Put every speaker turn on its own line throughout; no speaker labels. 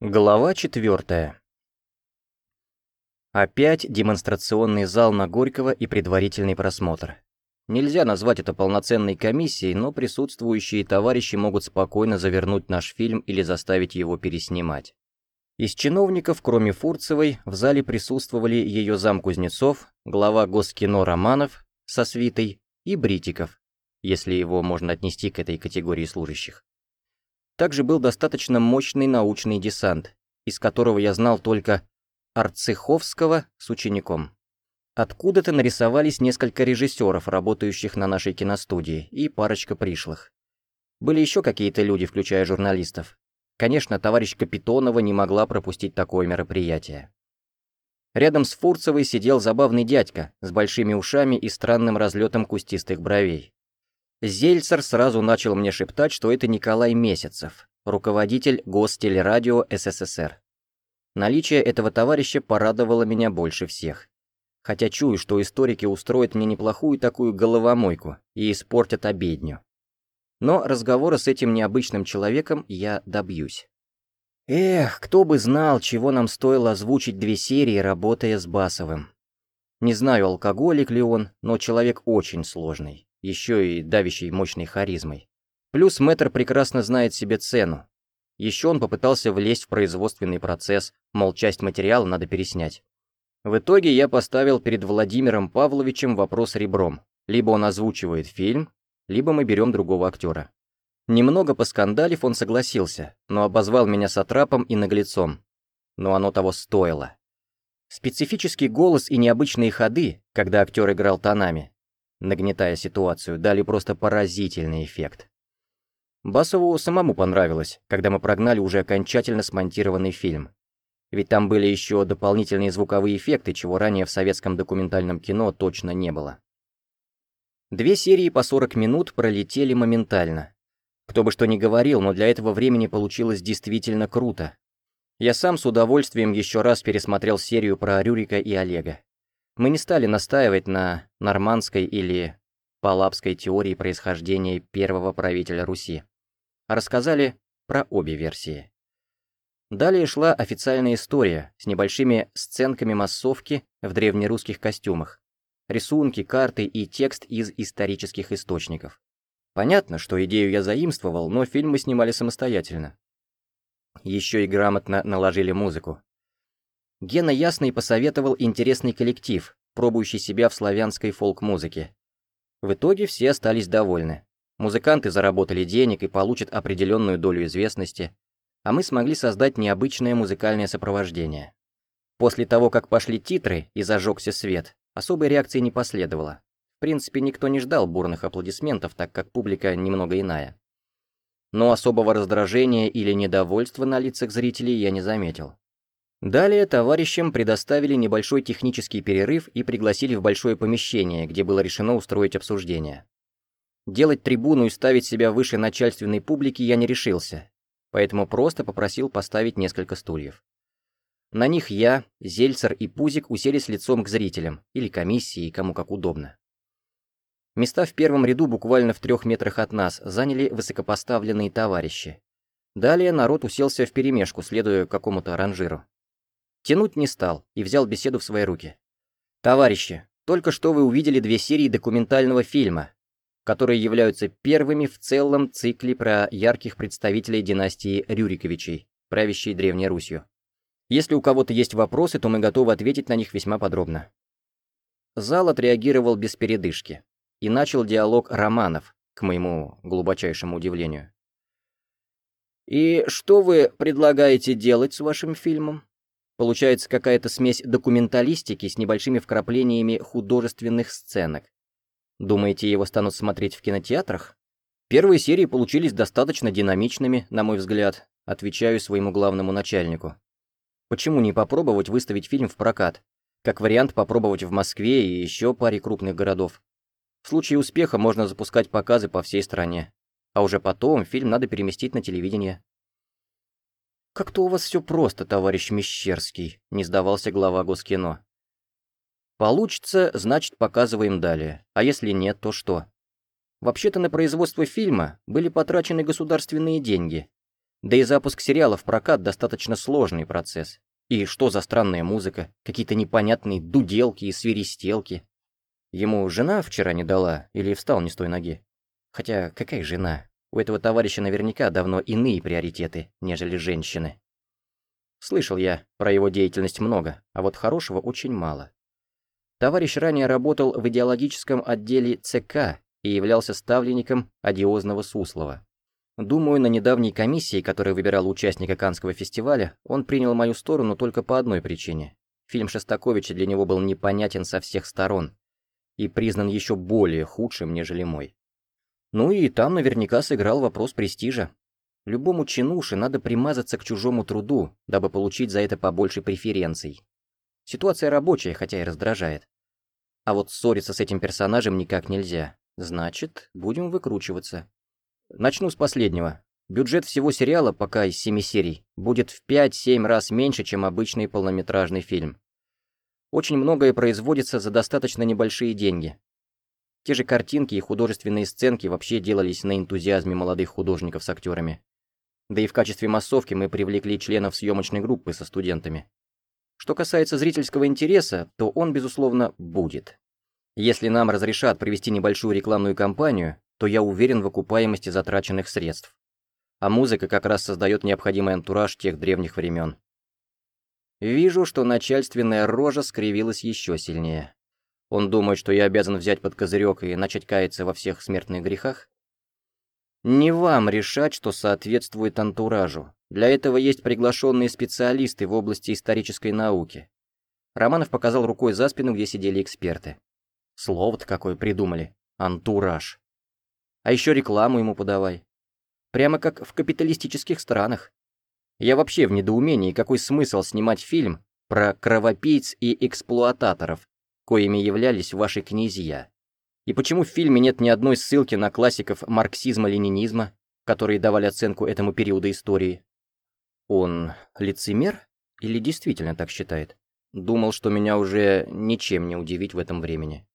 Глава четвертая. Опять демонстрационный зал на Горького и предварительный просмотр. Нельзя назвать это полноценной комиссией, но присутствующие товарищи могут спокойно завернуть наш фильм или заставить его переснимать. Из чиновников, кроме Фурцевой, в зале присутствовали ее зам Кузнецов, глава Госкино Романов со свитой и Бритиков, если его можно отнести к этой категории служащих. Также был достаточно мощный научный десант, из которого я знал только Арцеховского с учеником. Откуда-то нарисовались несколько режиссеров, работающих на нашей киностудии, и парочка пришлых. Были еще какие-то люди, включая журналистов. Конечно, товарищ Капитонова не могла пропустить такое мероприятие. Рядом с Фурцевой сидел забавный дядька с большими ушами и странным разлетом кустистых бровей. Зельцер сразу начал мне шептать, что это Николай Месяцев, руководитель Гостелерадио СССР. Наличие этого товарища порадовало меня больше всех. Хотя чую, что историки устроят мне неплохую такую головомойку и испортят обедню. Но разговора с этим необычным человеком я добьюсь. Эх, кто бы знал, чего нам стоило озвучить две серии, работая с Басовым. Не знаю, алкоголик ли он, но человек очень сложный еще и давящей мощной харизмой. Плюс мэтр прекрасно знает себе цену. Еще он попытался влезть в производственный процесс, мол, часть материала надо переснять. В итоге я поставил перед Владимиром Павловичем вопрос ребром. Либо он озвучивает фильм, либо мы берем другого актера. Немного поскандалив, он согласился, но обозвал меня сатрапом и наглецом. Но оно того стоило. Специфический голос и необычные ходы, когда актер играл тонами, нагнетая ситуацию, дали просто поразительный эффект. Басову самому понравилось, когда мы прогнали уже окончательно смонтированный фильм. Ведь там были еще дополнительные звуковые эффекты, чего ранее в советском документальном кино точно не было. Две серии по 40 минут пролетели моментально. Кто бы что ни говорил, но для этого времени получилось действительно круто. Я сам с удовольствием еще раз пересмотрел серию про Рюрика и Олега. Мы не стали настаивать на нормандской или палапской теории происхождения первого правителя Руси, а рассказали про обе версии. Далее шла официальная история с небольшими сценками массовки в древнерусских костюмах, рисунки, карты и текст из исторических источников. Понятно, что идею я заимствовал, но фильм мы снимали самостоятельно. Еще и грамотно наложили музыку. Гена Ясный посоветовал интересный коллектив, пробующий себя в славянской фолк-музыке. В итоге все остались довольны. Музыканты заработали денег и получат определенную долю известности, а мы смогли создать необычное музыкальное сопровождение. После того, как пошли титры и зажегся свет, особой реакции не последовало. В принципе, никто не ждал бурных аплодисментов, так как публика немного иная. Но особого раздражения или недовольства на лицах зрителей я не заметил. Далее товарищам предоставили небольшой технический перерыв и пригласили в большое помещение, где было решено устроить обсуждение. Делать трибуну и ставить себя выше начальственной публики я не решился, поэтому просто попросил поставить несколько стульев. На них я, Зельцер и Пузик уселись лицом к зрителям, или комиссии, кому как удобно. Места в первом ряду буквально в трех метрах от нас заняли высокопоставленные товарищи. Далее народ уселся вперемешку, следуя какому-то ранжиру. Тянуть не стал и взял беседу в свои руки. «Товарищи, только что вы увидели две серии документального фильма, которые являются первыми в целом цикле про ярких представителей династии Рюриковичей, правящей Древней Русью. Если у кого-то есть вопросы, то мы готовы ответить на них весьма подробно». Зал отреагировал без передышки и начал диалог романов, к моему глубочайшему удивлению. «И что вы предлагаете делать с вашим фильмом?» Получается какая-то смесь документалистики с небольшими вкраплениями художественных сценок. Думаете, его станут смотреть в кинотеатрах? Первые серии получились достаточно динамичными, на мой взгляд, отвечаю своему главному начальнику. Почему не попробовать выставить фильм в прокат? Как вариант попробовать в Москве и еще паре крупных городов. В случае успеха можно запускать показы по всей стране. А уже потом фильм надо переместить на телевидение. «Как-то у вас все просто, товарищ Мещерский», — не сдавался глава Госкино. «Получится, значит, показываем далее. А если нет, то что?» Вообще-то на производство фильма были потрачены государственные деньги. Да и запуск сериала в прокат достаточно сложный процесс. И что за странная музыка, какие-то непонятные дуделки и свиристелки. Ему жена вчера не дала или встал не с той ноги? Хотя какая жена? У этого товарища наверняка давно иные приоритеты, нежели женщины. Слышал я про его деятельность много, а вот хорошего очень мало. Товарищ ранее работал в идеологическом отделе ЦК и являлся ставленником одиозного Суслова. Думаю, на недавней комиссии, которая выбирала участника Канского фестиваля, он принял мою сторону только по одной причине. Фильм Шостаковича для него был непонятен со всех сторон и признан еще более худшим, нежели мой. Ну и там наверняка сыграл вопрос престижа. Любому чинуше надо примазаться к чужому труду, дабы получить за это побольше преференций. Ситуация рабочая, хотя и раздражает. А вот ссориться с этим персонажем никак нельзя. Значит, будем выкручиваться. Начну с последнего. Бюджет всего сериала, пока из семи серий, будет в 5-7 раз меньше, чем обычный полнометражный фильм. Очень многое производится за достаточно небольшие деньги. Те же картинки и художественные сценки вообще делались на энтузиазме молодых художников с актерами. Да и в качестве массовки мы привлекли членов съемочной группы со студентами. Что касается зрительского интереса, то он, безусловно, будет. Если нам разрешат провести небольшую рекламную кампанию, то я уверен в окупаемости затраченных средств. А музыка как раз создает необходимый антураж тех древних времен. Вижу, что начальственная рожа скривилась еще сильнее. Он думает, что я обязан взять под козырек и начать каяться во всех смертных грехах? Не вам решать, что соответствует антуражу. Для этого есть приглашенные специалисты в области исторической науки. Романов показал рукой за спину, где сидели эксперты. Слово-то какое придумали. Антураж. А еще рекламу ему подавай. Прямо как в капиталистических странах. Я вообще в недоумении, какой смысл снимать фильм про кровопийц и эксплуататоров, коими являлись ваши князья. И почему в фильме нет ни одной ссылки на классиков марксизма-ленинизма, которые давали оценку этому периоду истории? Он лицемер или действительно так считает? Думал, что меня уже ничем не удивить в этом времени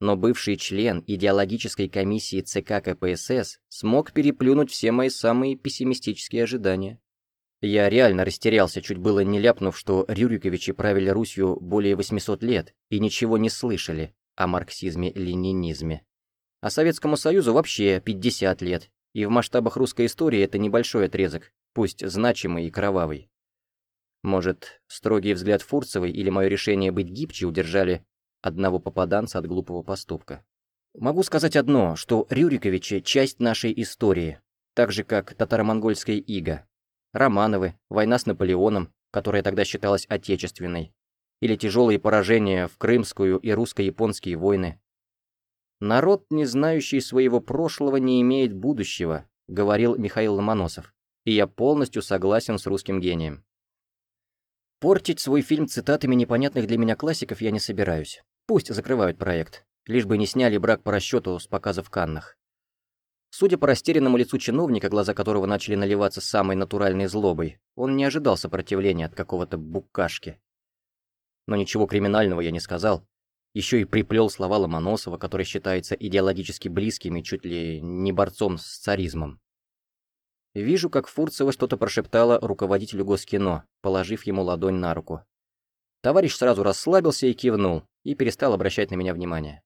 но бывший член идеологической комиссии ЦК КПСС смог переплюнуть все мои самые пессимистические ожидания. Я реально растерялся, чуть было не ляпнув, что Рюриковичи правили Русью более 800 лет и ничего не слышали о марксизме-ленинизме. А Советскому Союзу вообще 50 лет, и в масштабах русской истории это небольшой отрезок, пусть значимый и кровавый. Может, строгий взгляд Фурцевой или мое решение быть гибче удержали одного попаданца от глупого поступка. Могу сказать одно, что Рюриковичи – часть нашей истории, так же как татаро-монгольская ига, Романовы, война с Наполеоном, которая тогда считалась отечественной, или тяжелые поражения в Крымскую и русско-японские войны. «Народ, не знающий своего прошлого, не имеет будущего», – говорил Михаил Ломоносов, и я полностью согласен с русским гением. Портить свой фильм цитатами непонятных для меня классиков я не собираюсь. Пусть закрывают проект, лишь бы не сняли брак по расчету с показа в Каннах. Судя по растерянному лицу чиновника, глаза которого начали наливаться самой натуральной злобой, он не ожидал сопротивления от какого-то букашки. Но ничего криминального я не сказал. Еще и приплел слова Ломоносова, который считается идеологически близким и чуть ли не борцом с царизмом. Вижу, как Фурцева что-то прошептала руководителю Госкино, положив ему ладонь на руку. Товарищ сразу расслабился и кивнул, и перестал обращать на меня внимание.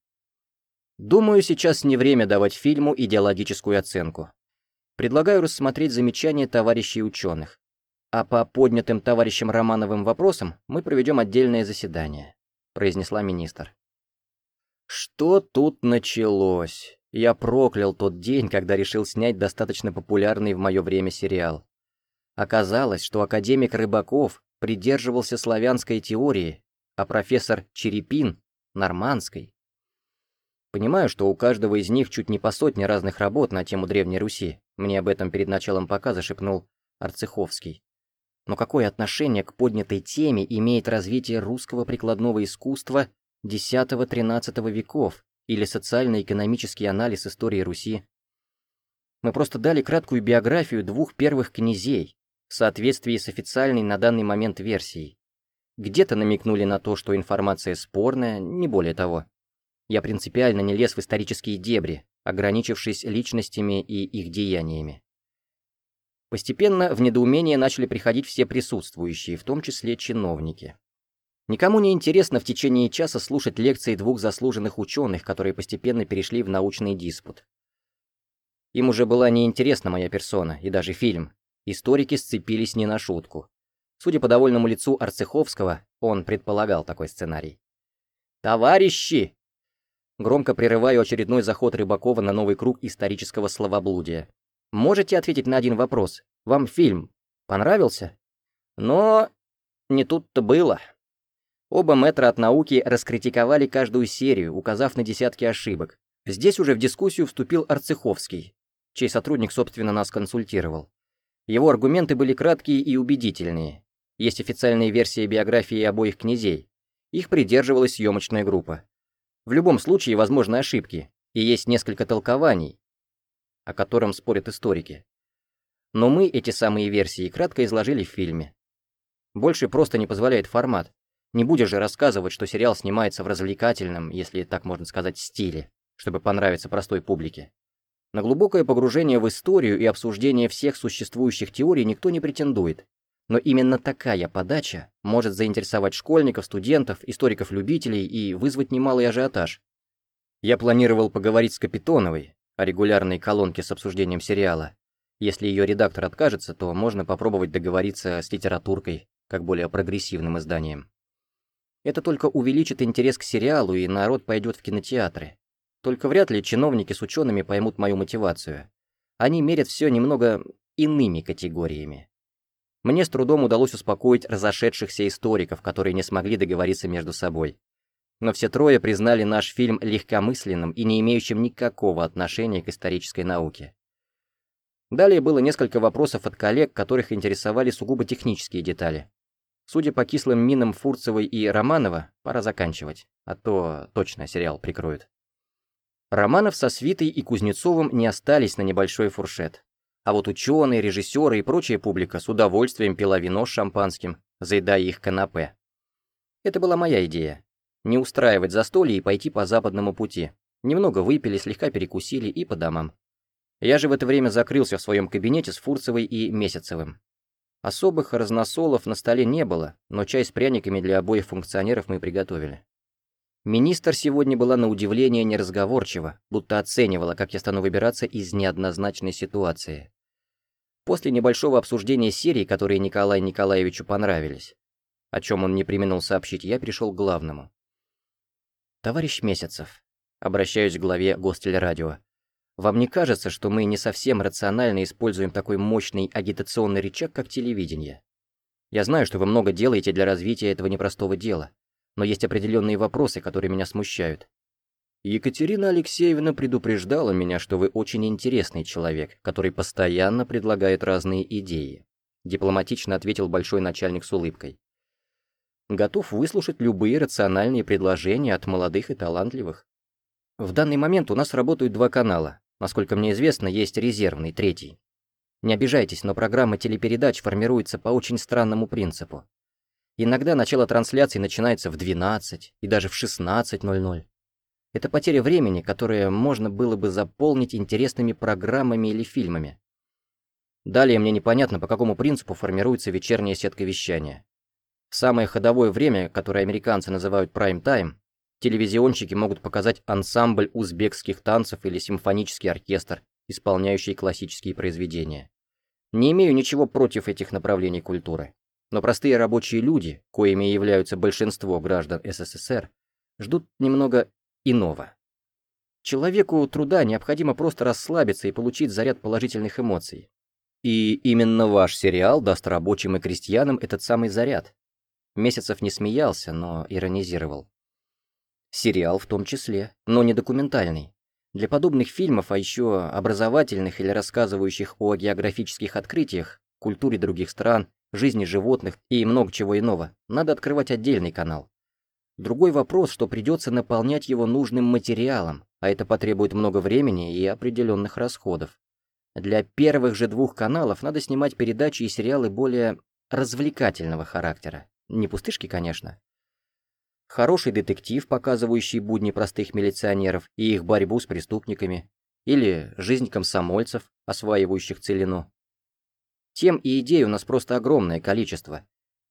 Думаю, сейчас не время давать фильму идеологическую оценку. Предлагаю рассмотреть замечания товарищей ученых. А по поднятым товарищем Романовым вопросам мы проведем отдельное заседание», — произнесла министр. Что тут началось? Я проклял тот день, когда решил снять достаточно популярный в мое время сериал. Оказалось, что академик Рыбаков придерживался славянской теории, а профессор Черепин — нормандской. Понимаю, что у каждого из них чуть не по сотне разных работ на тему Древней Руси. Мне об этом перед началом показа шепнул Арцеховский. Но какое отношение к поднятой теме имеет развитие русского прикладного искусства X-XIII веков или социально-экономический анализ истории Руси? Мы просто дали краткую биографию двух первых князей, в соответствии с официальной на данный момент версией. Где-то намекнули на то, что информация спорная, не более того. Я принципиально не лез в исторические дебри, ограничившись личностями и их деяниями. Постепенно в недоумение начали приходить все присутствующие, в том числе чиновники. Никому не интересно в течение часа слушать лекции двух заслуженных ученых, которые постепенно перешли в научный диспут. Им уже была неинтересна моя персона и даже фильм. Историки сцепились не на шутку. Судя по довольному лицу Арцеховского, он предполагал такой сценарий. «Товарищи!» Громко прерываю очередной заход Рыбакова на новый круг исторического словоблудия. Можете ответить на один вопрос? Вам фильм понравился? Но не тут-то было. Оба метра от науки раскритиковали каждую серию, указав на десятки ошибок. Здесь уже в дискуссию вступил Арцеховский, чей сотрудник, собственно, нас консультировал. Его аргументы были краткие и убедительные. Есть официальные версии биографии обоих князей. Их придерживалась съемочная группа. В любом случае возможны ошибки, и есть несколько толкований, о котором спорят историки. Но мы эти самые версии кратко изложили в фильме. Больше просто не позволяет формат. Не будешь же рассказывать, что сериал снимается в развлекательном, если так можно сказать, стиле, чтобы понравиться простой публике. На глубокое погружение в историю и обсуждение всех существующих теорий никто не претендует. Но именно такая подача может заинтересовать школьников, студентов, историков-любителей и вызвать немалый ажиотаж. Я планировал поговорить с Капитоновой, о регулярной колонке с обсуждением сериала. Если ее редактор откажется, то можно попробовать договориться с литературкой, как более прогрессивным изданием. Это только увеличит интерес к сериалу, и народ пойдет в кинотеатры. Только вряд ли чиновники с учеными поймут мою мотивацию. Они мерят все немного иными категориями. Мне с трудом удалось успокоить разошедшихся историков, которые не смогли договориться между собой но все трое признали наш фильм легкомысленным и не имеющим никакого отношения к исторической науке. Далее было несколько вопросов от коллег, которых интересовали сугубо технические детали. Судя по кислым минам Фурцевой и Романова, пора заканчивать, а то точно сериал прикроют. Романов со Свитой и Кузнецовым не остались на небольшой фуршет. А вот ученые, режиссеры и прочая публика с удовольствием пила вино с шампанским, заедая их канапе. Это была моя идея, не устраивать застолье и пойти по западному пути. Немного выпили, слегка перекусили и по домам. Я же в это время закрылся в своем кабинете с Фурцевой и Месяцевым. Особых разносолов на столе не было, но чай с пряниками для обоих функционеров мы приготовили. Министр сегодня была на удивление неразговорчива, будто оценивала, как я стану выбираться из неоднозначной ситуации. После небольшого обсуждения серий, которые Николаю Николаевичу понравились, о чем он не применил сообщить, я перешел к главному. «Товарищ Месяцев», обращаюсь к главе Гостелерадио, «вам не кажется, что мы не совсем рационально используем такой мощный агитационный рычаг, как телевидение? Я знаю, что вы много делаете для развития этого непростого дела, но есть определенные вопросы, которые меня смущают. Екатерина Алексеевна предупреждала меня, что вы очень интересный человек, который постоянно предлагает разные идеи», дипломатично ответил большой начальник с улыбкой готов выслушать любые рациональные предложения от молодых и талантливых. В данный момент у нас работают два канала. Насколько мне известно, есть резервный, третий. Не обижайтесь, но программа телепередач формируется по очень странному принципу. Иногда начало трансляции начинается в 12 и даже в 16.00. Это потеря времени, которое можно было бы заполнить интересными программами или фильмами. Далее мне непонятно, по какому принципу формируется вечерняя сетка вещания. В самое ходовое время, которое американцы называют прайм-тайм, телевизионщики могут показать ансамбль узбекских танцев или симфонический оркестр, исполняющий классические произведения. Не имею ничего против этих направлений культуры. Но простые рабочие люди, коими являются большинство граждан СССР, ждут немного иного. Человеку труда необходимо просто расслабиться и получить заряд положительных эмоций. И именно ваш сериал даст рабочим и крестьянам этот самый заряд. Месяцев не смеялся, но иронизировал. Сериал в том числе, но не документальный. Для подобных фильмов, а еще образовательных или рассказывающих о географических открытиях, культуре других стран, жизни животных и много чего иного, надо открывать отдельный канал. Другой вопрос, что придется наполнять его нужным материалом, а это потребует много времени и определенных расходов. Для первых же двух каналов надо снимать передачи и сериалы более развлекательного характера. Не пустышки, конечно. Хороший детектив, показывающий будни простых милиционеров и их борьбу с преступниками. Или жизнь комсомольцев, осваивающих целину. Тем и идей у нас просто огромное количество.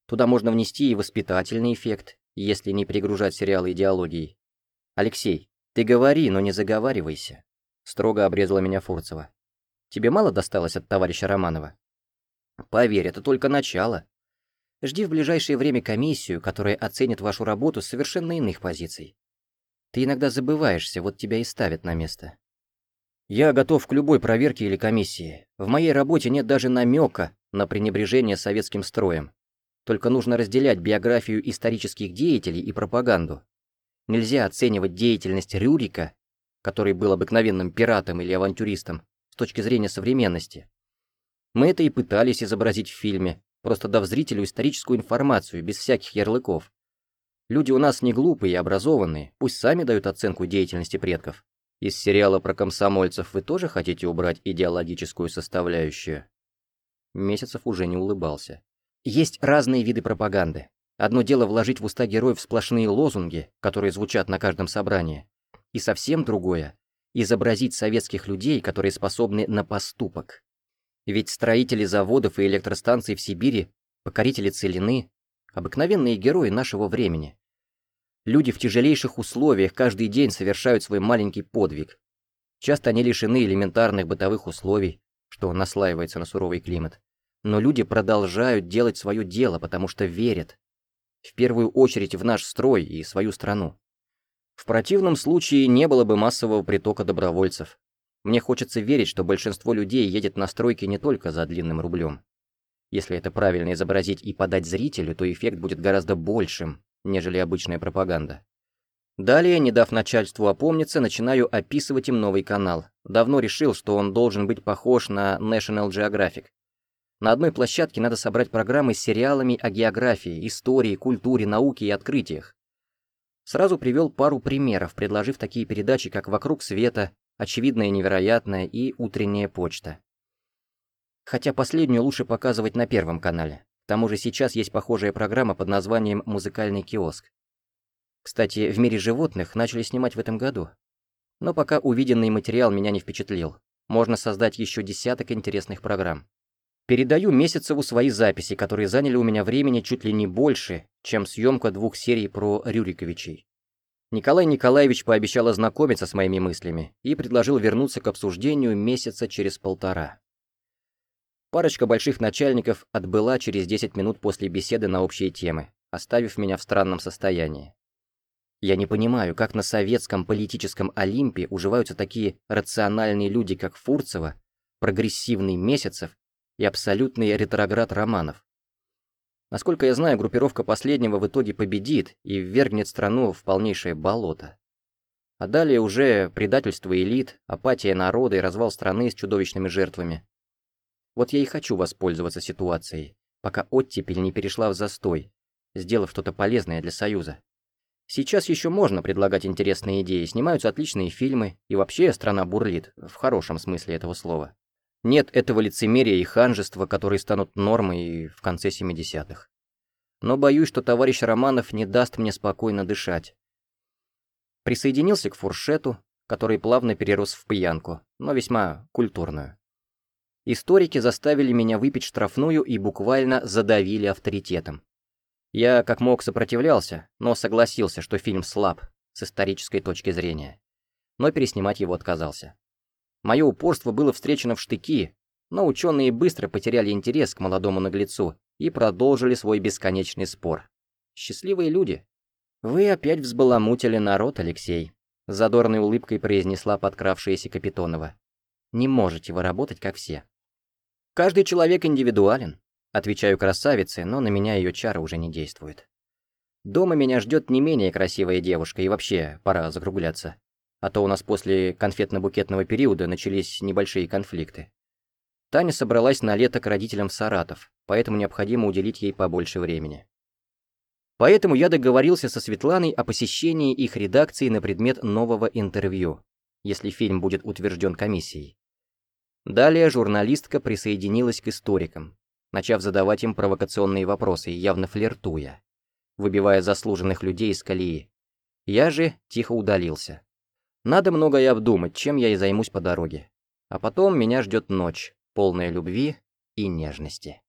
Туда можно внести и воспитательный эффект, если не перегружать сериалы идеологией. Алексей, ты говори, но не заговаривайся. Строго обрезала меня Фурцева. Тебе мало досталось от товарища Романова? Поверь, это только начало. Жди в ближайшее время комиссию, которая оценит вашу работу с совершенно иных позиций. Ты иногда забываешься, вот тебя и ставят на место. Я готов к любой проверке или комиссии. В моей работе нет даже намека на пренебрежение советским строем. Только нужно разделять биографию исторических деятелей и пропаганду. Нельзя оценивать деятельность Рюрика, который был обыкновенным пиратом или авантюристом, с точки зрения современности. Мы это и пытались изобразить в фильме, просто дав зрителю историческую информацию, без всяких ярлыков. Люди у нас не глупые и образованные, пусть сами дают оценку деятельности предков. Из сериала про комсомольцев вы тоже хотите убрать идеологическую составляющую? Месяцев уже не улыбался. Есть разные виды пропаганды. Одно дело вложить в уста героев сплошные лозунги, которые звучат на каждом собрании. И совсем другое – изобразить советских людей, которые способны на поступок. Ведь строители заводов и электростанций в Сибири, покорители целины – обыкновенные герои нашего времени. Люди в тяжелейших условиях каждый день совершают свой маленький подвиг. Часто они лишены элементарных бытовых условий, что наслаивается на суровый климат. Но люди продолжают делать свое дело, потому что верят. В первую очередь в наш строй и свою страну. В противном случае не было бы массового притока добровольцев. Мне хочется верить, что большинство людей едет на стройки не только за длинным рублем. Если это правильно изобразить и подать зрителю, то эффект будет гораздо большим, нежели обычная пропаганда. Далее, не дав начальству опомниться, начинаю описывать им новый канал. Давно решил, что он должен быть похож на National Geographic. На одной площадке надо собрать программы с сериалами о географии, истории, культуре, науке и открытиях. Сразу привел пару примеров, предложив такие передачи, как «Вокруг света», «Очевидное и невероятное» и «Утренняя почта». Хотя последнюю лучше показывать на Первом канале. Тому же сейчас есть похожая программа под названием «Музыкальный киоск». Кстати, в мире животных начали снимать в этом году. Но пока увиденный материал меня не впечатлил. Можно создать еще десяток интересных программ. Передаю Месяцеву свои записи, которые заняли у меня времени чуть ли не больше, чем съемка двух серий про Рюриковичей. Николай Николаевич пообещал ознакомиться с моими мыслями и предложил вернуться к обсуждению месяца через полтора. Парочка больших начальников отбыла через 10 минут после беседы на общие темы, оставив меня в странном состоянии. Я не понимаю, как на советском политическом Олимпе уживаются такие рациональные люди, как Фурцева, прогрессивный Месяцев и абсолютный ретроград Романов. Насколько я знаю, группировка последнего в итоге победит и ввергнет страну в полнейшее болото. А далее уже предательство элит, апатия народа и развал страны с чудовищными жертвами. Вот я и хочу воспользоваться ситуацией, пока оттепель не перешла в застой, сделав что-то полезное для Союза. Сейчас еще можно предлагать интересные идеи, снимаются отличные фильмы, и вообще страна бурлит, в хорошем смысле этого слова. Нет этого лицемерия и ханжества, которые станут нормой в конце 70-х. Но боюсь, что товарищ Романов не даст мне спокойно дышать. Присоединился к фуршету, который плавно перерос в пьянку, но весьма культурную. Историки заставили меня выпить штрафную и буквально задавили авторитетом. Я как мог сопротивлялся, но согласился, что фильм слаб с исторической точки зрения. Но переснимать его отказался. Мое упорство было встречено в штыки, но ученые быстро потеряли интерес к молодому наглецу и продолжили свой бесконечный спор. Счастливые люди. «Вы опять взбаламутили народ, Алексей», — задорной улыбкой произнесла подкравшаяся Капитонова. «Не можете вы работать, как все». Каждый человек индивидуален. Отвечаю красавице, но на меня ее чары уже не действуют. Дома меня ждет не менее красивая девушка, и вообще пора закругляться. А то у нас после конфетно-букетного периода начались небольшие конфликты. Таня собралась на лето к родителям в Саратов, поэтому необходимо уделить ей побольше времени. Поэтому я договорился со Светланой о посещении их редакции на предмет нового интервью, если фильм будет утвержден комиссией. Далее журналистка присоединилась к историкам, начав задавать им провокационные вопросы, явно флиртуя, выбивая заслуженных людей из колеи. Я же тихо удалился. Надо многое обдумать, чем я и займусь по дороге. А потом меня ждет ночь, полная любви и нежности.